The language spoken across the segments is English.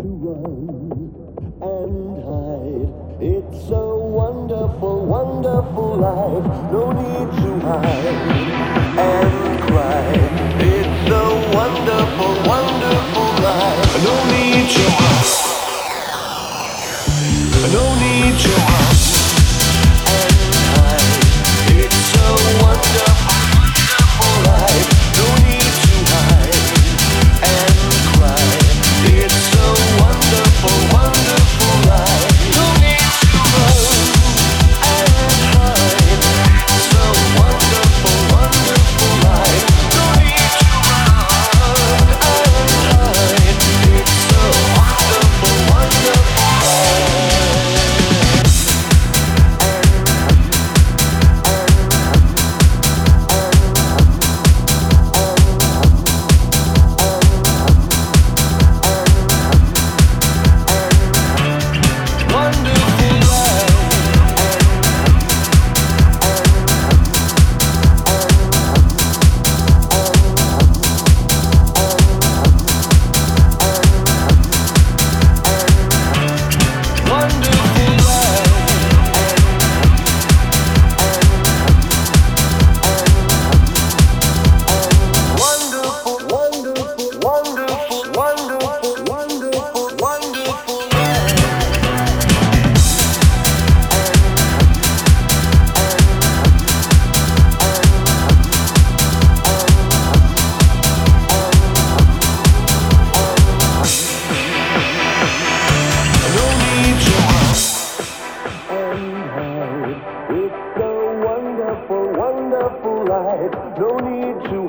and hide. It's a wonderful, wonderful life. No need to hide and cry. It's a wonderful, wonderful life. No need to hide. No need to hide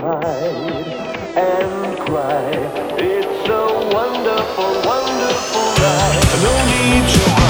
hide and cry. It's a wonderful, wonderful life. No need